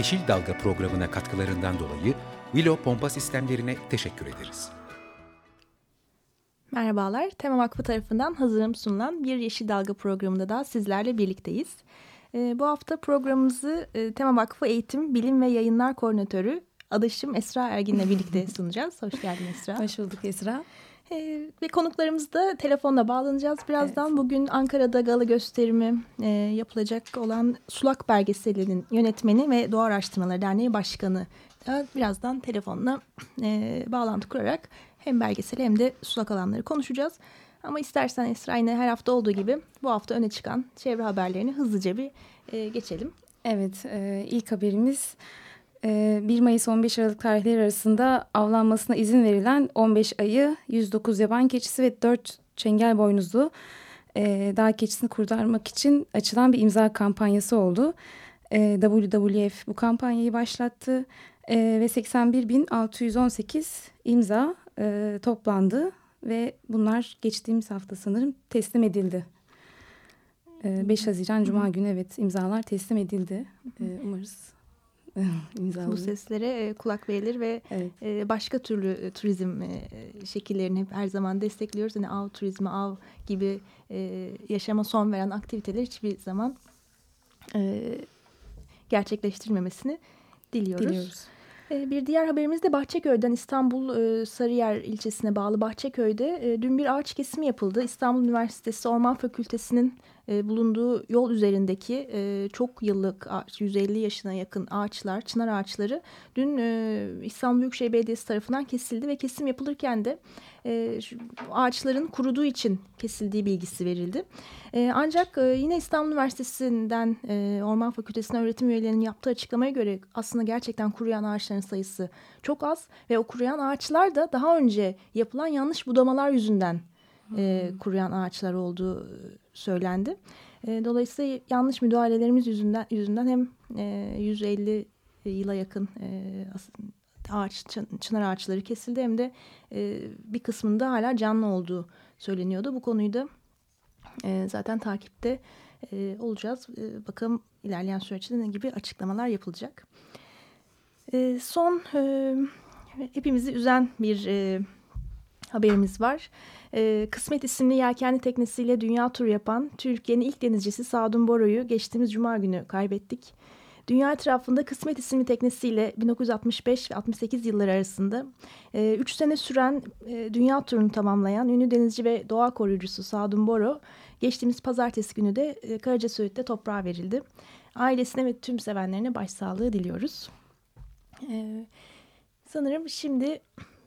Yeşil Dalga programına katkılarından dolayı Willow Pompa Sistemlerine teşekkür ederiz. Merhabalar, Tema Vakfı tarafından hazırım sunulan bir Yeşil Dalga programında da sizlerle birlikteyiz. E, bu hafta programımızı e, Tema Vakfı Eğitim, Bilim ve Yayınlar Koordinatörü Adaşım Esra Ergin'le birlikte sunacağız. Hoş geldin Esra. Hoş bulduk Esra. E, ve konuklarımız da telefonla bağlanacağız. Birazdan evet. bugün Ankara'da gala gösterimi e, yapılacak olan Sulak Belgeseli'nin yönetmeni ve Doğa Araştırmaları Derneği Başkanı birazdan telefonla e, bağlantı kurarak hem belgeseli hem de sulak alanları konuşacağız. Ama istersen Esra yine her hafta olduğu gibi bu hafta öne çıkan çevre haberlerini hızlıca bir e, geçelim. Evet, e, ilk haberimiz 1 Mayıs 15 Aralık tarihleri arasında avlanmasına izin verilen 15 ayı, 109 yaban keçisi ve 4 çengel boynuzlu e, dağ keçisini kurtarmak için açılan bir imza kampanyası oldu. E, WWF bu kampanyayı başlattı ve 81.618 imza e, toplandı ve bunlar geçtiğimiz hafta sanırım teslim edildi. E, 5 Haziran Cuma günü evet imzalar teslim edildi. E, umarız Bu seslere e, kulak verilir ve evet. e, başka türlü e, turizm şekillerini hep her zaman destekliyoruz. Yani av turizmi, av gibi yaşama son veren aktiviteler hiçbir zaman gerçekleştirilmemesini diliyoruz. diliyoruz. Bir diğer haberimiz de Bahçeköy'den İstanbul Sarıyer ilçesine bağlı Bahçeköy'de dün bir ağaç kesimi yapıldı. İstanbul Üniversitesi Orman Fakültesi'nin e, bulunduğu yol üzerindeki çok yıllık 150 yaşına yakın ağaçlar, çınar ağaçları dün İstanbul Büyükşehir Belediyesi tarafından kesildi ve kesim yapılırken de ağaçların kuruduğu için kesildiği bilgisi verildi. ancak yine İstanbul Üniversitesi'nden Orman Fakültesi'nin öğretim üyelerinin yaptığı açıklamaya göre aslında gerçekten kuruyan ağaçların ağaçların sayısı çok az ve o kuruyan ağaçlar da daha önce yapılan yanlış budamalar yüzünden e, kuruyan ağaçlar olduğu söylendi. E, dolayısıyla yanlış müdahalelerimiz yüzünden yüzünden hem e, 150 yıla yakın e, ağaç çınar ağaçları kesildi hem de e, bir kısmında hala canlı olduğu söyleniyordu. Bu konuyu da e, zaten takipte e, olacağız. E, bakalım ilerleyen süreçte ne gibi açıklamalar yapılacak. E, son e, hepimizi üzen bir e, haberimiz var. E, Kısmet isimli yelkenli teknesiyle dünya turu yapan Türkiye'nin ilk denizcisi Sadun Boro'yu geçtiğimiz cuma günü kaybettik. Dünya etrafında Kısmet isimli teknesiyle 1965 ve 68 yılları arasında 3 e, sene süren e, dünya turunu tamamlayan ünlü denizci ve doğa koruyucusu Sadun Boro geçtiğimiz pazartesi günü de e, Karaca Söğüt'te toprağa verildi. Ailesine ve tüm sevenlerine başsağlığı diliyoruz. Ee, sanırım şimdi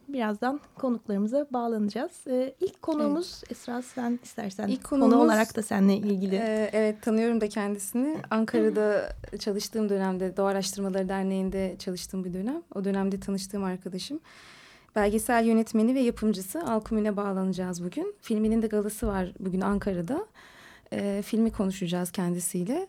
birazdan konuklarımıza bağlanacağız. Ee, ilk konuğumuz evet. Esra sen istersen ilk konuğumuz, konu olarak da seninle ilgili. E, evet tanıyorum da kendisini. Ankara'da çalıştığım dönemde Doğa Araştırmaları Derneği'nde çalıştığım bir dönem. O dönemde tanıştığım arkadaşım. Belgesel yönetmeni ve yapımcısı Alkumine bağlanacağız bugün. Filminin de galası var bugün Ankara'da. E, filmi konuşacağız kendisiyle.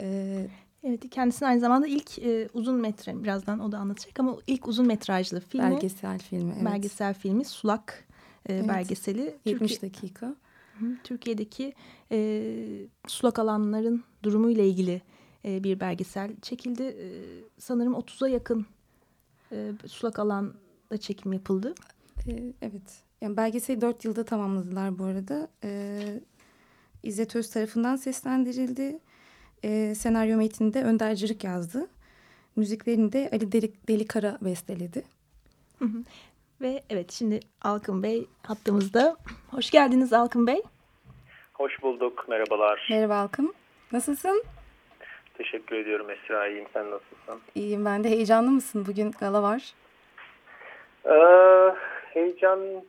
E, Evet kendisinin aynı zamanda ilk e, uzun metre birazdan o da anlatacak ama ilk uzun metrajlı filmi. Belgesel filmi evet. Belgesel filmi Sulak e, evet. belgeseli. 70 Türkiye, dakika. Türkiye'deki e, sulak alanların durumu ile ilgili e, bir belgesel çekildi. E, sanırım 30'a yakın e, sulak alanda çekim yapıldı. E, evet. Yani belgeseli 4 yılda tamamladılar bu arada. E, İzzet Öz tarafından seslendirildi. E, senaryo metninde Önder Cırık yazdı. Müziklerini de Ali Delik, Delikara besteledi. Ve evet şimdi Alkın Bey hattımızda. Hoş geldiniz Alkın Bey. Hoş bulduk. Merhabalar. Merhaba Alkın. Nasılsın? Teşekkür ediyorum Esra. İyiyim. Sen nasılsın? İyiyim ben de. Heyecanlı mısın? Bugün gala var. Ee, heyecanlı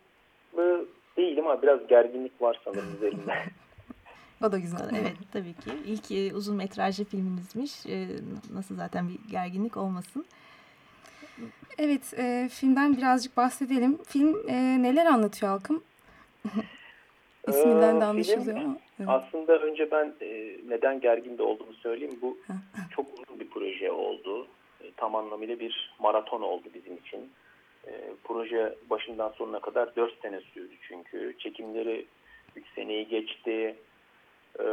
değilim ama biraz gerginlik var sanırım üzerimde. O da güzel. Evet tabii ki. İlk e, uzun metrajlı filmimizmiş. E, nasıl zaten bir gerginlik olmasın. Evet, e, filmden birazcık bahsedelim. Film e, neler anlatıyor Halkım? İsminden de Ee, anlaşılıyor ama. Evet. Aslında önce ben e, neden gerginde olduğumu söyleyeyim. Bu çok uzun bir proje oldu. E, tam anlamıyla bir maraton oldu bizim için. E, proje başından sonuna kadar 4 sene sürdü çünkü. Çekimleri 3 seneyi geçti. E,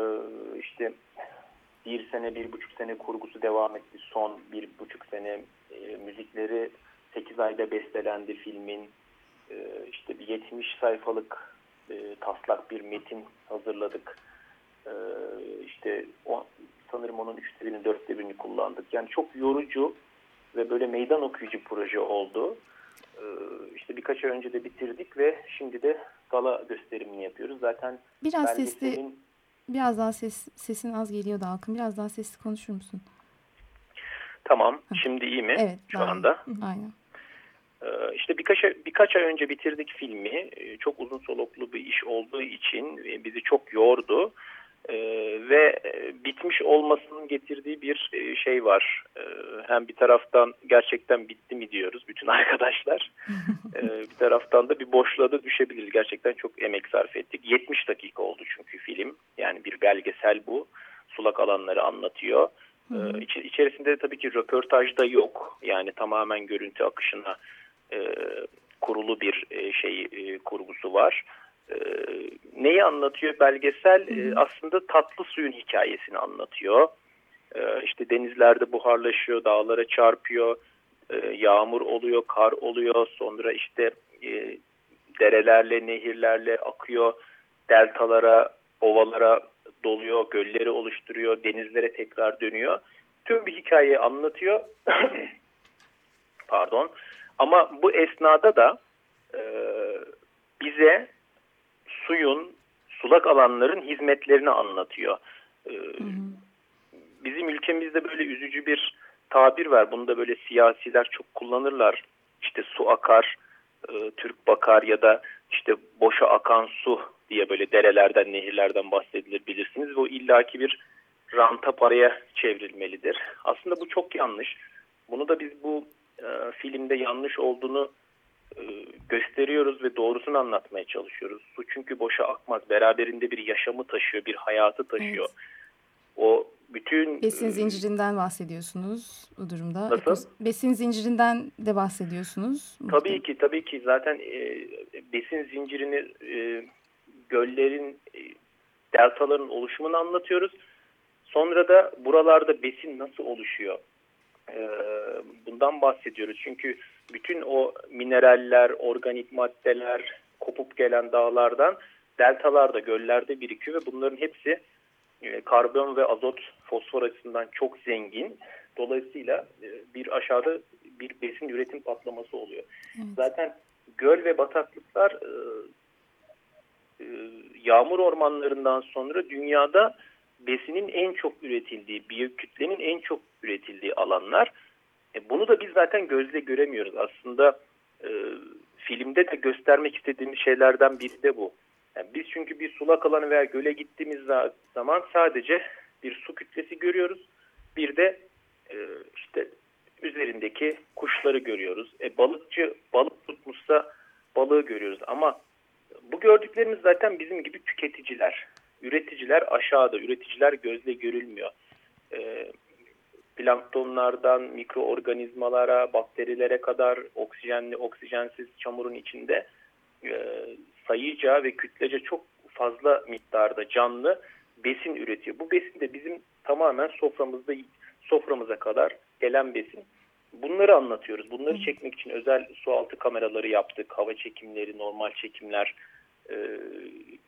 işte bir sene, bir buçuk sene kurgusu devam etti. Son bir buçuk sene e, müzikleri 8 ayda bestelendi filmin. E, işte bir 70 sayfalık e, taslak bir metin hazırladık. E, işte o, sanırım onun üçte birini, dörtte birini kullandık. Yani çok yorucu ve böyle meydan okuyucu proje oldu. E, işte birkaç ay önce de bitirdik ve şimdi de gala gösterimini yapıyoruz. Zaten Biraz sesli, biraz daha ses, sesin az geliyor da Halkım. Biraz daha sesli konuşur musun? Tamam. Şimdi iyi mi? Evet. Şu daha iyi. anda. Aynen. Ee, İşte birkaç birkaç ay önce bitirdik filmi. Ee, Çok uzun soluklu bir iş olduğu için e, bizi çok yordu. Ee, ve e, bitmiş olmasının getirdiği bir e, şey var. Ee, hem bir taraftan gerçekten bitti mi diyoruz bütün arkadaşlar. Ee, bir taraftan da bir boşluğa da düşebiliriz. Gerçekten çok emek sarf ettik. 70 dakika oldu çünkü film. Yani bir belgesel bu. Sulak alanları anlatıyor. Ee, içi- içerisinde tabii ki röportaj da yok. Yani tamamen görüntü akışına e, kurulu bir e, şey e, kurgusu var. E, neyi anlatıyor belgesel? E, aslında tatlı suyun hikayesini anlatıyor. E, işte denizlerde buharlaşıyor, dağlara çarpıyor, e, yağmur oluyor, kar oluyor. Sonra işte e, derelerle, nehirlerle akıyor, deltalara, ovalara doluyor, gölleri oluşturuyor, denizlere tekrar dönüyor. Tüm bir hikayeyi anlatıyor. Pardon. Ama bu esnada da e, bize suyun, sulak alanların hizmetlerini anlatıyor. E, bizim ülkemizde böyle üzücü bir tabir var. Bunu da böyle siyasiler çok kullanırlar. İşte su akar, e, Türk bakar ya da işte boşa akan su diye böyle derelerden, nehirlerden bahsedilir bilirsiniz. Bu illaki bir ranta paraya çevrilmelidir. Aslında bu çok yanlış. Bunu da biz bu e, filmde yanlış olduğunu gösteriyoruz ve doğrusunu anlatmaya çalışıyoruz. Su çünkü boşa akmaz. Beraberinde bir yaşamı taşıyor, bir hayatı taşıyor. O bütün Besin e, zincirinden bahsediyorsunuz bu durumda. Nasıl? Besin zincirinden de bahsediyorsunuz. Tabii ki tabii ki zaten e, besin zincirini e, göllerin e, deltaların oluşumunu anlatıyoruz. Sonra da buralarda besin nasıl oluşuyor? E, bundan bahsediyoruz. Çünkü bütün o mineraller, organik maddeler kopup gelen dağlardan deltalarda, göllerde birikiyor ve bunların hepsi e, karbon ve azot, fosfor açısından çok zengin. Dolayısıyla e, bir aşağıda bir besin üretim patlaması oluyor. Zaten göl ve bataklıklar e, e, yağmur ormanlarından sonra dünyada besinin en çok üretildiği, biyokütlenin en çok üretildiği alanlar. E, bunu da biz zaten gözle göremiyoruz. Aslında e, filmde de göstermek istediğimiz şeylerden biri de bu. Yani biz çünkü bir sulak alanı veya göle gittiğimiz za- zaman sadece bir su kütlesi görüyoruz. Bir de e, işte üzerindeki kuşları görüyoruz. E, balıkçı balık tutmuşsa balığı görüyoruz ama bu gördüklerimiz zaten bizim gibi tüketiciler. Üreticiler aşağıda, üreticiler gözle görülmüyor. E, planktonlardan mikroorganizmalara, bakterilere kadar oksijenli, oksijensiz çamurun içinde e, sayıca ve kütlece çok fazla miktarda canlı besin üretiyor. Bu besin de bizim tamamen soframızda soframıza kadar gelen besin. Bunları anlatıyoruz. Bunları çekmek için özel sualtı kameraları yaptık. Hava çekimleri, normal çekimler. E,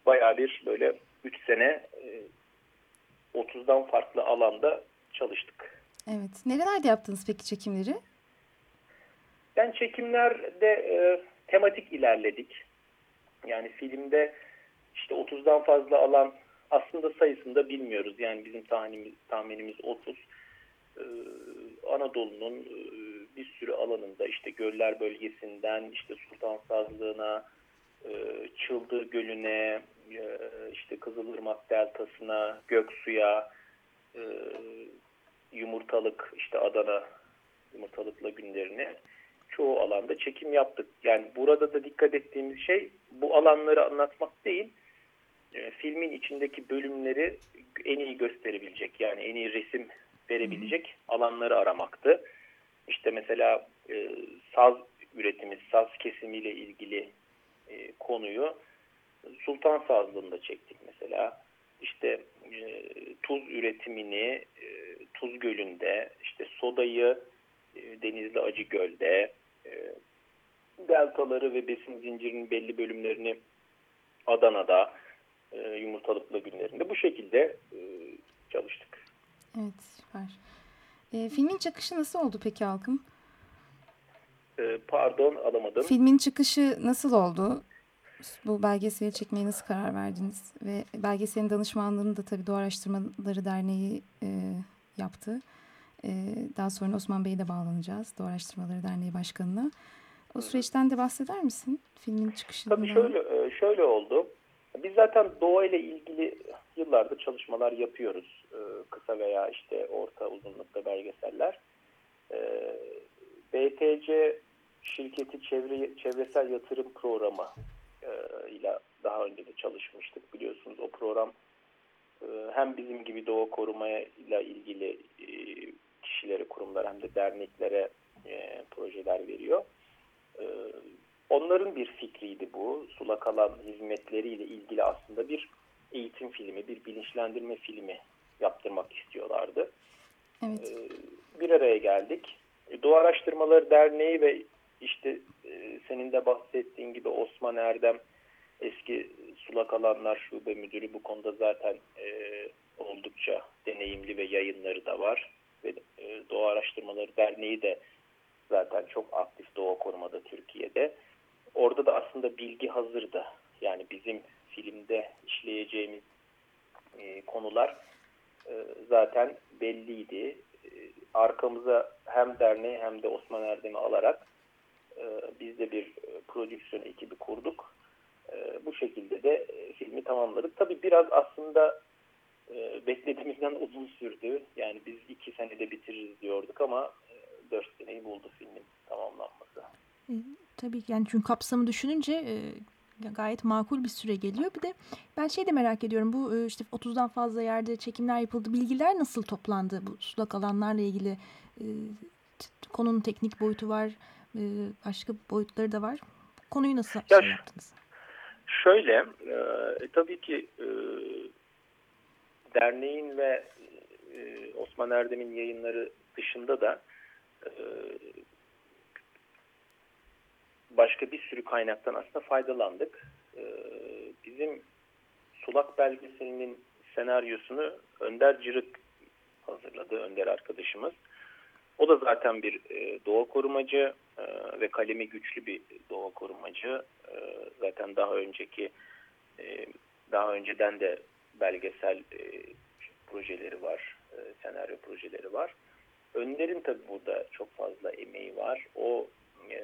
bayağı bir böyle 3 sene e, 30'dan farklı alanda çalıştık. Evet. Nerelerde yaptınız peki çekimleri? Ben çekimlerde e, tematik ilerledik. Yani filmde işte 30'dan fazla alan aslında sayısını da bilmiyoruz. Yani bizim tahminimiz, tahminimiz 30. Ee, Anadolu'nun e, bir sürü alanında işte göller bölgesinden işte Sultan Sazlığı'na, e, Çıldır Gölü'ne, e, işte Kızılırmak Deltası'na, Göksu'ya, e, Yumurtalık, işte Adana Yumurtalık lagünlerine çoğu alanda çekim yaptık. Yani burada da dikkat ettiğimiz şey bu alanları anlatmak değil, e, filmin içindeki bölümleri en iyi gösterebilecek yani en iyi resim verebilecek alanları aramaktı. İşte mesela e, saz üretimi, saz kesimiyle ilgili e, konuyu Sultan Sazlığı'nda çektik mesela. İşte e, tuz üretimini e, Tuz Gölü'nde, işte sodayı e, Denizli Acıgöl'de, e, deltaları ve besin zincirinin belli bölümlerini Adana'da, e, yumurtalıklı günlerinde bu şekilde e, çalıştık. Evet süper. E, filmin çıkışı nasıl oldu peki Halkım? E, pardon alamadım. Filmin çıkışı nasıl oldu? Bu belgeseli çekmeye nasıl karar verdiniz? Ve belgeselin danışmanlığını da tabii Doğa Araştırmaları Derneği e, yaptı. E, daha sonra Osman Bey'e de bağlanacağız. Doğa Araştırmaları Derneği Başkanı'na. O süreçten de bahseder misin? Filmin çıkışından. Tabii şöyle, e, şöyle oldu. Biz zaten doğa ile ilgili yıllardır çalışmalar yapıyoruz. E, kısa veya işte orta uzunlukta belgeseller. E, BTC şirketi çevre, çevresel yatırım programı ile daha önce de çalışmıştık. Biliyorsunuz o program hem bizim gibi doğa korumaya ile ilgili kişilere, kurumlara hem de derneklere projeler veriyor. Onların bir fikriydi bu. Sulak alan hizmetleriyle ilgili aslında bir eğitim filmi, bir bilinçlendirme filmi yaptırmak istiyorlardı. Evet. Bir araya geldik. Doğa Araştırmaları Derneği ve işte senin de bahsettiğin gibi Osman Erdem eski sulak alanlar şube müdürü bu konuda zaten oldukça deneyimli ve yayınları da var. Ve Doğa Araştırmaları Derneği de zaten çok aktif doğa korumada Türkiye'de. Orada da aslında bilgi hazırdı. Yani bizim filmde işleyeceğimiz e, konular e, zaten belliydi. E, arkamıza hem derneği hem de Osman Erdem'i alarak e, biz de bir e, prodüksiyon ekibi kurduk. Bu şekilde de e, filmi tamamladık. Tabii biraz aslında e, beklediğimizden uzun sürdü. Yani biz iki senede bitiririz diyorduk ama e, dört seneyi buldu filmin tamamlanması. E, tabii yani çünkü kapsamı düşününce e, gayet makul bir süre geliyor. Bir de ben şey de merak ediyorum. Bu e, işte 30'dan fazla yerde çekimler yapıldı. Bilgiler nasıl toplandı bu sulak alanlarla ilgili? E, konunun teknik boyutu var. E, başka boyutları da var. Konuyu nasıl ya, şey yaptınız? Şöyle, e, tabii ki e, derneğin ve e, Osman Erdem'in yayınları dışında da e, başka bir sürü kaynaktan aslında faydalandık. E, bizim Sulak belgeselinin senaryosunu Önder Cırık hazırladı, Önder arkadaşımız. O da zaten bir e, doğa korumacı e, ve kalemi güçlü bir doğa korumacı. E, zaten daha önceki e, daha önceden de belgesel e, projeleri var, e, senaryo projeleri var. Önder'in tabi burada çok fazla emeği var. O e,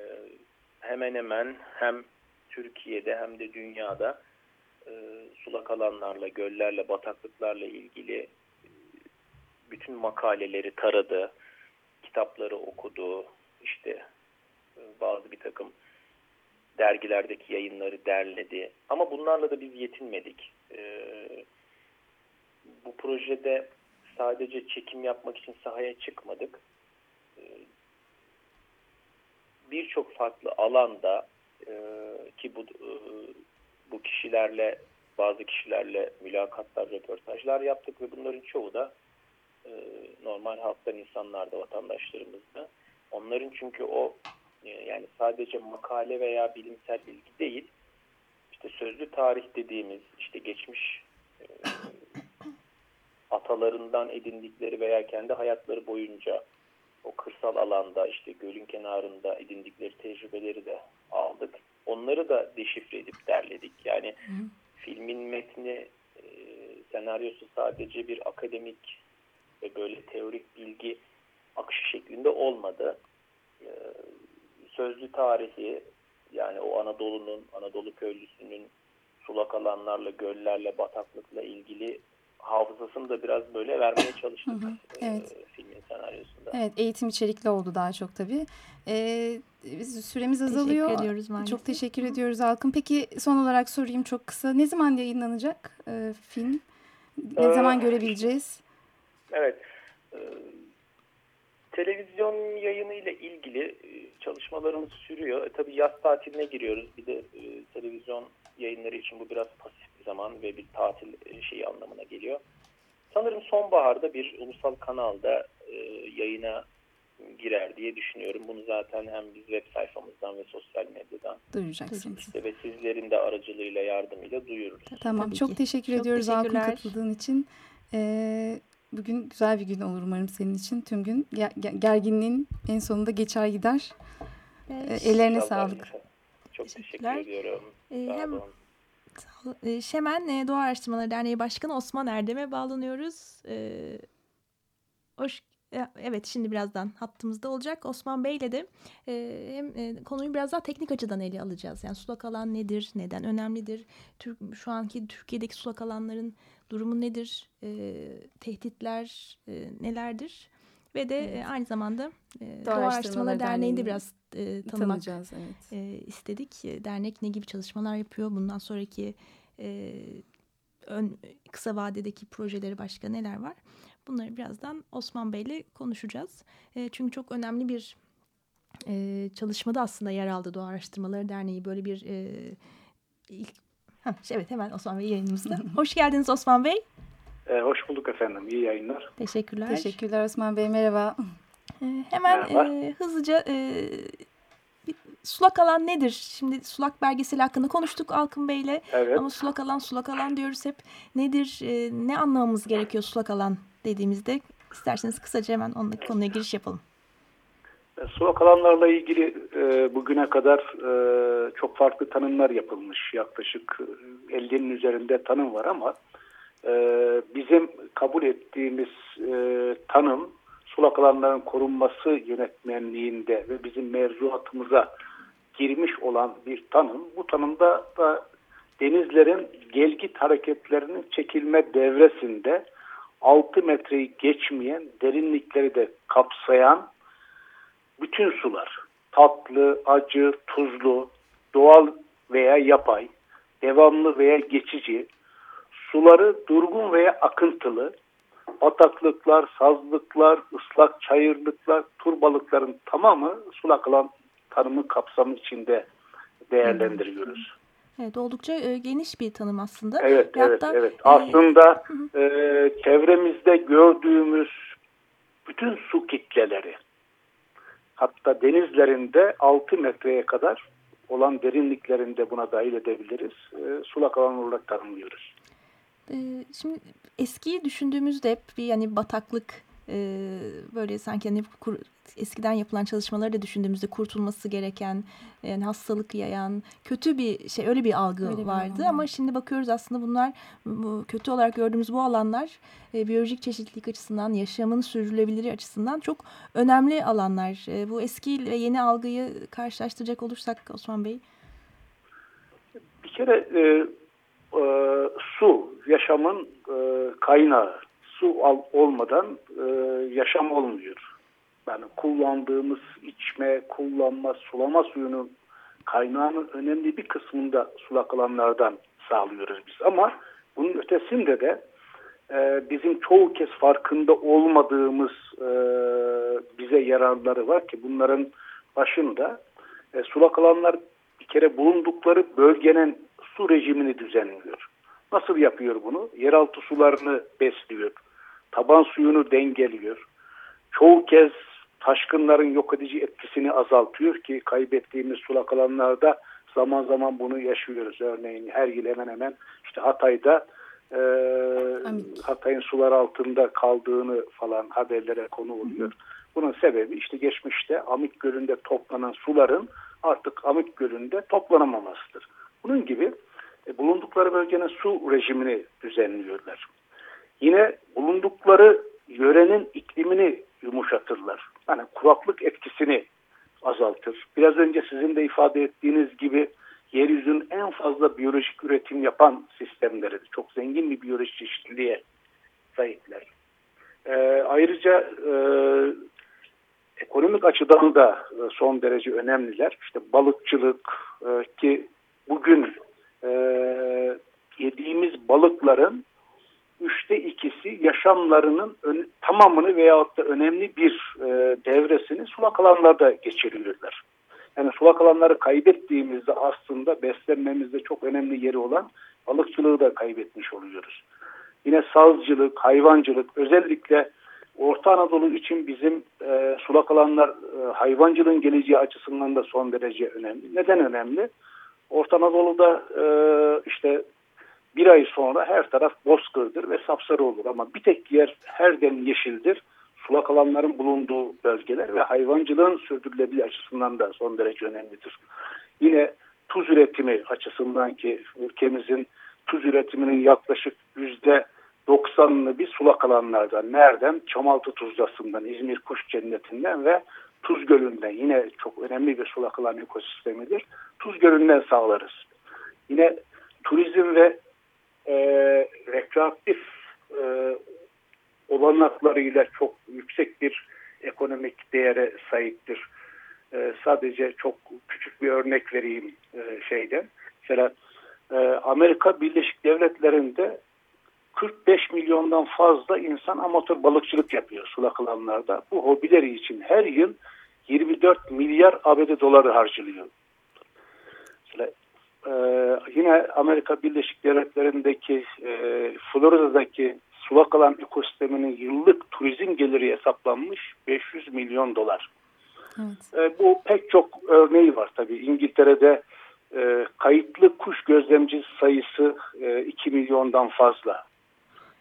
hemen hemen hem Türkiye'de hem de dünyada e, sulak alanlarla, göllerle, bataklıklarla ilgili e, bütün makaleleri taradı, kitapları okudu, işte e, bazı bir takım dergilerdeki yayınları derledi. Ama bunlarla da biz yetinmedik. E, bu projede sadece çekim yapmak için sahaya çıkmadık. E, Birçok farklı alanda e, ki bu bu kişilerle bazı kişilerle mülakatlar, röportajlar yaptık ve bunların çoğu da e, normal halktan insanlar vatandaşlarımızda. Onların çünkü o e, yani sadece makale veya bilimsel bilgi değil, işte sözlü tarih dediğimiz işte geçmiş e, atalarından edindikleri veya kendi hayatları boyunca o kırsal alanda işte gölün kenarında edindikleri tecrübeleri de aldık. Onları da deşifre edip derledik. Yani Hı. filmin metni, e, senaryosu sadece bir akademik ve böyle teorik bilgi akışı şeklinde olmadı. E, sözlü tarihi yani o Anadolu'nun, Anadolu köylüsünün sulak alanlarla, göllerle, bataklıkla ilgili hafızasını da biraz böyle vermeye çalıştık Hı hı, e, evet. filmin senaryosunda. Evet eğitim içerikli oldu daha çok tabii. Ee, biz süremiz azalıyor. Teşekkür ediyoruz maalesef. Çok teşekkür ediyoruz Alkın. Peki son olarak sorayım çok kısa. Ne zaman yayınlanacak e, film? Ne Ee, zaman görebileceğiz? Evet. e, televizyon yayını ile ilgili e, çalışmalarımız sürüyor. E, tabii yaz tatiline giriyoruz. Bir de e, televizyon yayınları için bu biraz pasif bir zaman ve bir tatil e, şeyi anlamına geliyor. Sanırım sonbaharda bir ulusal kanalda e, yayına girer diye düşünüyorum. Bunu zaten hem biz web sayfamızdan ve sosyal medyadan Duyuracaksınız. işte ve sizlerin de aracılığıyla yardımıyla duyururuz. Tamam Tabii çok ki. teşekkür Çok ediyoruz Alkın teşekkürler. katıldığın için. Ee, bugün güzel bir gün olur umarım senin için. Tüm gün Ge- ge- gerginliğin en sonunda geçer gider. Evet. Ee, ellerine İnşallah, sağlık. Çok teşekkür ediyorum. Ee, Sağ hem. Ee, Şemen e, Doğa Araştırmaları Derneği Başkanı Osman Erdem'e bağlanıyoruz. Ee, hoş, e, evet şimdi birazdan hattımızda olacak. Osman Bey'le de e, hem e, konuyu biraz daha teknik açıdan ele alacağız. Yani sulak alan nedir, neden önemlidir, Türk, şu anki Türkiye'deki sulak alanların durumu nedir, e, tehditler e, nelerdir ve de e, aynı zamanda e, Doğa, Araştırmaları Derneği'nde biraz e, tanımak evet. e, istedik. Dernek ne gibi çalışmalar yapıyor? Bundan sonraki e, ön, kısa vadedeki projeleri başka neler var? Bunları birazdan Osman Bey'le konuşacağız. E, çünkü çok önemli bir e, çalışmada aslında yer aldı Doğa Araştırmaları Derneği. Böyle bir e, ilk... Heh, evet hemen Osman Bey yayınımızda. Hoş geldiniz Osman Bey. Ee, hoş bulduk efendim. İyi yayınlar. Teşekkürler. Teşekkürler Osman Bey merhaba. E, hemen Merhaba. e, hızlıca e, sulak alan nedir? Şimdi sulak belgeseli hakkında konuştuk Alkın Bey'le. Evet. Ama sulak alan sulak alan diyoruz hep. Nedir? e, ne anlamamız gerekiyor sulak alan dediğimizde? İsterseniz kısaca hemen onunla konuya giriş yapalım. E, Sulak alanlarla ilgili e, bugüne kadar e, çok farklı tanımlar yapılmış. Yaklaşık e, 50'nin üzerinde tanım var ama e, bizim kabul ettiğimiz e, tanım sulak alanların korunması yönetmenliğinde ve bizim mevzuatımıza girmiş olan bir tanım. Bu tanımda da denizlerin gelgit hareketlerinin çekilme devresinde 6 metreyi geçmeyen derinlikleri de kapsayan bütün sular tatlı, acı, tuzlu, doğal veya yapay, devamlı veya geçici, suları durgun veya akıntılı, bataklıklar, sazlıklar, ıslak çayırlıklar, turbalıkların tamamı sulak alan tanımı kapsamı içinde değerlendiriyoruz. Evet oldukça e, geniş bir tanım aslında. Evet, Ve evet, hatta, evet. e, Aslında e, çevremizde gördüğümüz bütün su kitleleri, hatta denizlerinde 6 metreye kadar olan derinliklerinde buna dahil edebiliriz. E, sulak alan olarak tanımlıyoruz. e, şimdi eskiyi düşündüğümüzde hep bir yani bataklık e, böyle sanki hani kur- eskiden yapılan çalışmaları da düşündüğümüzde kurtulması gereken yani hastalık yayan kötü bir şey öyle bir algı Öyle bir vardı algı. ama şimdi bakıyoruz aslında bunlar bu, kötü olarak gördüğümüz bu alanlar e, biyolojik çeşitlilik açısından yaşamın sürdürülebilirliği açısından çok önemli alanlar. E, bu eski ve yeni algıyı karşılaştıracak olursak Osman Bey. Bir kere e, e, su yaşamın e, kaynağı. Su al, olmadan e, yaşam olmuyor. Yani kullandığımız içme, kullanma, sulama suyunun kaynağının önemli bir kısmında sulak alanlardan sağlıyoruz biz. Ama bunun ötesinde de e, bizim çoğu kez farkında olmadığımız e, bize yararları var ki bunların başında e, sulak alanlar bir kere bulundukları bölgenin su rejimini düzenliyor. Nasıl yapıyor bunu? Yeraltı sularını besliyor. Taban suyunu dengeliyor. Çoğu kez taşkınların yok edici etkisini azaltıyor ki kaybettiğimiz sulak alanlarda zaman zaman bunu yaşıyoruz. Örneğin her yıl hemen hemen işte Hatay'da e. Hatay'ın sular altında kaldığını falan haberlere konu oluyor. Bunun sebebi işte geçmişte Amik Gölü'nde toplanan suların artık Amik Gölü'nde toplanamamasıdır. Bunun gibi e, bulundukları bölgenin su rejimini düzenliyorlar. Yine bulundukları yörenin iklimini yumuşatırlar. Yani kuraklık etkisini azaltır. Biraz önce sizin de ifade ettiğiniz gibi yeryüzünün en fazla biyolojik üretim yapan sistemleri. Çok zengin bir biyolojik çeşitliliğe sahipler. E, ayrıca e, ekonomik açıdan da e, son derece önemliler. İşte balıkçılık e, ki bugün e, yediğimiz balıkların üçte ikisi yaşamlarının ön, tamamını veyahut da önemli bir e, devresini sulak alanlarda geçiriyorlar. Yani sulak alanları kaybettiğimizde aslında beslenmemizde çok önemli yeri olan balıkçılığı da kaybetmiş oluyoruz. Yine sazcılık, hayvancılık özellikle Orta Anadolu için bizim e, sulak alanlar e, hayvancılığın geleceği açısından da son derece önemli. Neden önemli? Orta Anadolu'da e, işte bir ay sonra her taraf bozkırdır ve sapsarı olur ama bir tek yer her dem yeşildir. Sulak alanların bulunduğu bölgeler ve hayvancılığın sürdürülebilir açısından da son derece önemlidir. Yine tuz üretimi açısından ki ülkemizin tuz üretiminin yaklaşık yüzde 90'ını bir sulak alanlardan. Nereden? Çamaltı Tuzlası'ndan, İzmir Kuş Cenneti'nden ve Tuz Gölü'nden. Yine çok önemli bir sulak alan ekosistemidir. Tuz Gölü'nden sağlarız. Yine turizm ve e, rekreatif e, olanaklarıyla çok yüksek bir ekonomik değere sahiptir. E, sadece çok küçük bir örnek vereyim e, şeyden. Mesela e, Amerika Birleşik Devletleri'nde 45 milyondan fazla insan amatör balıkçılık yapıyor sulak alanlarda. Bu hobileri için her yıl 24 milyar ABD doları harcılıyor. E, yine Amerika Birleşik Devletleri'ndeki e, Florida'daki sulak alan ekosisteminin yıllık turizm geliri hesaplanmış 500 milyon dolar. Evet. E, bu pek çok örneği var tabii. İngiltere'de e, kayıtlı kuş gözlemci sayısı e, 2 milyondan fazla.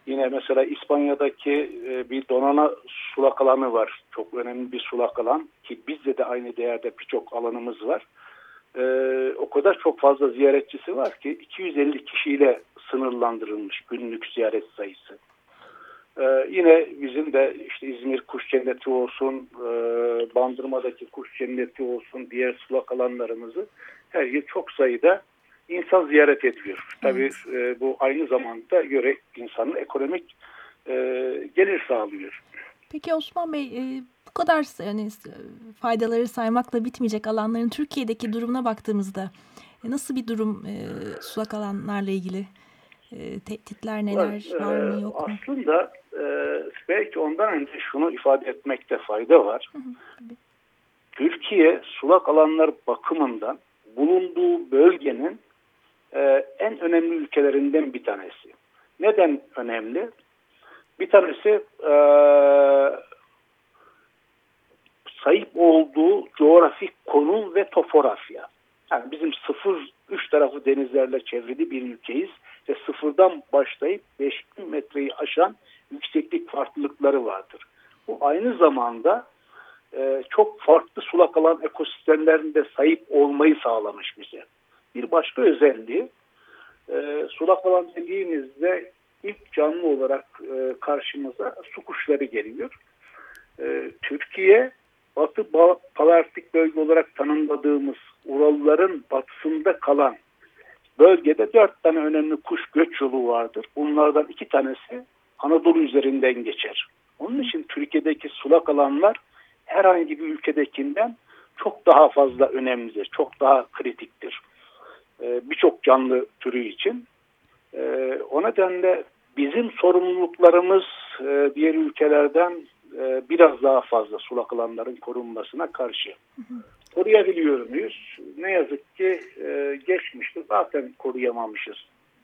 Yine mesela İspanya'daki e, bir donana sulak alanı var. Çok önemli bir sulak alan ki bizde de aynı değerde birçok alanımız var. E, o kadar çok fazla ziyaretçisi var ki 250 kişiyle sınırlandırılmış günlük ziyaret sayısı. Ee, yine bizim de işte İzmir Kuş Cenneti olsun, e, Bandırma'daki Kuş Cenneti olsun, diğer sulak alanlarımızı her yıl çok sayıda insan ziyaret ediyor. Tabii e, bu aynı zamanda göre insanın ekonomik e, gelir sağlıyor. Peki Osman Bey e, bu kadar yani faydaları saymakla bitmeyecek alanların Türkiye'deki durumuna baktığımızda e, nasıl bir durum e, sulak alanlarla ilgili? E, tehditler neler var, var mı yok mu? Aslında e, belki ondan önce şunu ifade etmekte fayda var. Hı hı. Türkiye sulak alanlar bakımından bulunduğu bölgenin e, en önemli ülkelerinden bir tanesi. Neden önemli? Bir tanesi e, sahip olduğu coğrafik konum ve topografya. Yani bizim sıfır, üç tarafı denizlerle çevrili bir ülkeyiz ve sıfırdan başlayıp 5000 metreyi aşan yükseklik farklılıkları vardır. Bu aynı zamanda e, çok farklı sulak alan ekosistemlerinde sahip olmayı sağlamış bize. Bir başka özelliği e, sulak alan dediğimizde ilk canlı olarak e, karşımıza su kuşları geliyor. E, Türkiye Batı Palarktik bölge olarak tanımladığımız Uralların batısında kalan bölgede dört tane önemli kuş göç yolu vardır. Bunlardan iki tanesi Anadolu üzerinden geçer. Onun için Türkiye'deki sulak alanlar herhangi bir ülkedekinden çok daha fazla önemlidir, çok daha kritiktir. Ee, Birçok canlı türü için. Ee, o nedenle bizim sorumluluklarımız e, diğer ülkelerden e, biraz daha fazla sulak alanların korunmasına karşı. Koruyabiliyor muyuz? Ne yazık ki e, geçmişte zaten koruyamamışız.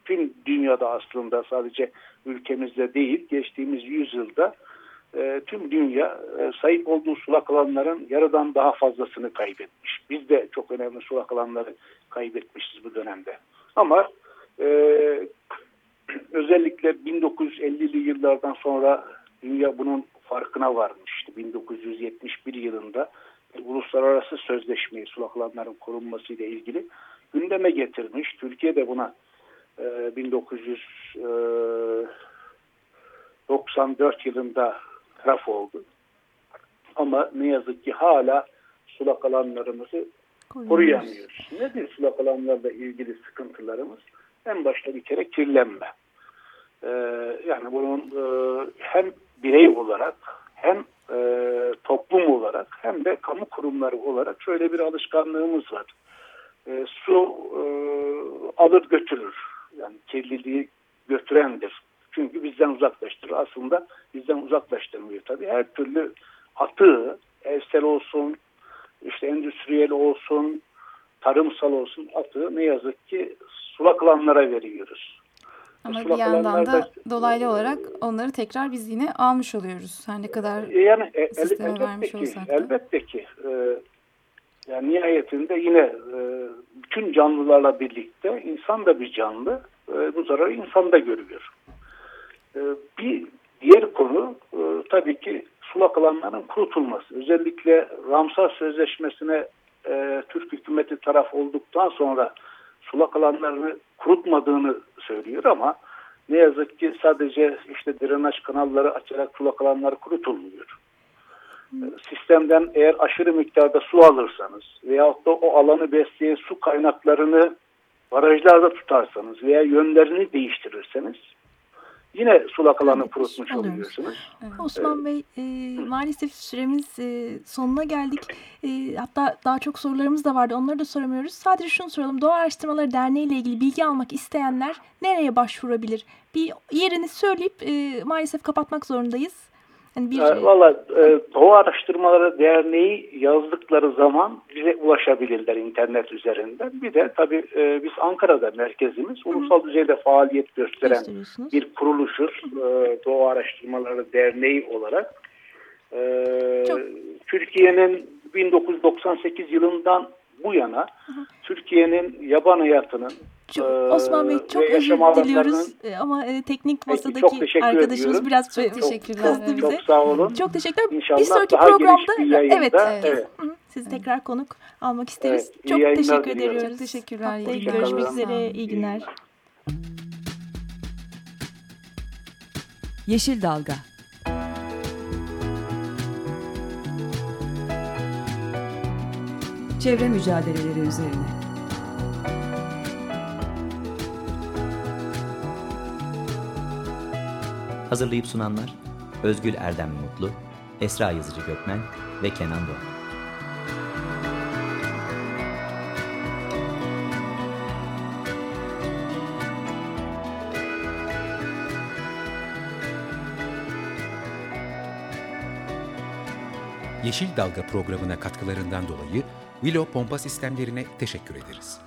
Tüm dünyada aslında sadece ülkemizde değil geçtiğimiz yüzyılda e, tüm dünya e, sahip olduğu sulak alanların yarıdan daha fazlasını kaybetmiş. Biz de çok önemli sulak alanları kaybetmişiz bu dönemde. Ama e, özellikle 1950'li yıllardan sonra dünya bunun farkına varmıştı. 1971 yılında uluslararası sözleşmeyi sulak alanların korunması ile ilgili gündeme getirmiş. Türkiye de buna e, 1994 yılında taraf oldu. Ama ne yazık ki hala sulak alanlarımızı koruyamıyoruz. Nedir sulak alanlarla ilgili sıkıntılarımız? En başta bir kere kirlenme. Ee, yani bunun e, hem birey olarak hem e, toplum olarak hem de kamu kurumları olarak şöyle bir alışkanlığımız var. E, su e, alır götürür. Yani kirliliği götürendir. Çünkü bizden uzaklaştırır. Aslında bizden uzaklaştırmıyor tabii. Her türlü atığı, evsel olsun, işte endüstriyel olsun, tarımsal olsun atığı ne yazık ki sulak alanlara veriyoruz. Ama bir yandan da alanlarda- dolaylı olarak onları tekrar biz yine almış oluyoruz. Her ne kadar E, Yani e, el- sisteme elbette vermiş ki, olsak da. elbette ki. E, yani nihayetinde yine e, bütün canlılarla birlikte insan da bir canlı. E, bu zararı insan da görüyor. E, bir diğer konu e, tabii ki sulak alanların kurutulması. Özellikle Ramsar Sözleşmesi'ne e, Türk hükümeti taraf olduktan sonra sulak alanlarını kurutmadığını söylüyor ama ne yazık ki sadece işte drenaj kanalları açarak sulak alanlar kurutulmuyor. E, Sistemden eğer aşırı miktarda su alırsanız veyahut da o alanı besleyen su kaynaklarını barajlarda tutarsanız veya yönlerini değiştirirseniz yine sulak alanı Evet, kurutmuş oluyorsunuz. Osman Bey e, maalesef süremiz e, sonuna geldik. E, hatta daha çok sorularımız da vardı onları da soramıyoruz. Sadece şunu soralım Doğa Araştırmaları Derneği ile ilgili bilgi almak isteyenler nereye başvurabilir? Bir yerini söyleyip e, maalesef kapatmak zorundayız. Yani bir, E, Valla e, Doğa Araştırmaları Derneği yazdıkları zaman bize ulaşabilirler internet üzerinden. Bir de tabii e, biz Ankara'da merkezimiz ulusal düzeyde faaliyet gösteren bir kuruluşuz. E, Doğa Araştırmaları Derneği olarak. E, Çok- Türkiye'nin 1998 yılından bu yana Türkiye'nin yaban hayatının Çok- e, Osman Bey çok ve özür diliyoruz E, ama e, teknik Peki, masadaki çok teşekkür arkadaşımız ediyorum. biraz Çok e, teşekkürler, kızdı evet. bize. Çok sağ olun. Çok teşekkürler. İnşallah bir sonraki daha programda bir yayında, evet, evet. Hı, sizi tekrar konuk almak isteriz. Evet, çok teşekkür ediyoruz. Çok teşekkürler, iyi Haftaya görüşmek üzere. İyi günler. Yeşil Dalga Çevre mücadeleleri üzerine Hazırlayıp sunanlar Özgül Erdem Mutlu, Esra Yazıcı Gökmen ve Kenan Doğan. Yeşil Dalga programına katkılarından dolayı Willow Pompa Sistemlerine teşekkür ederiz.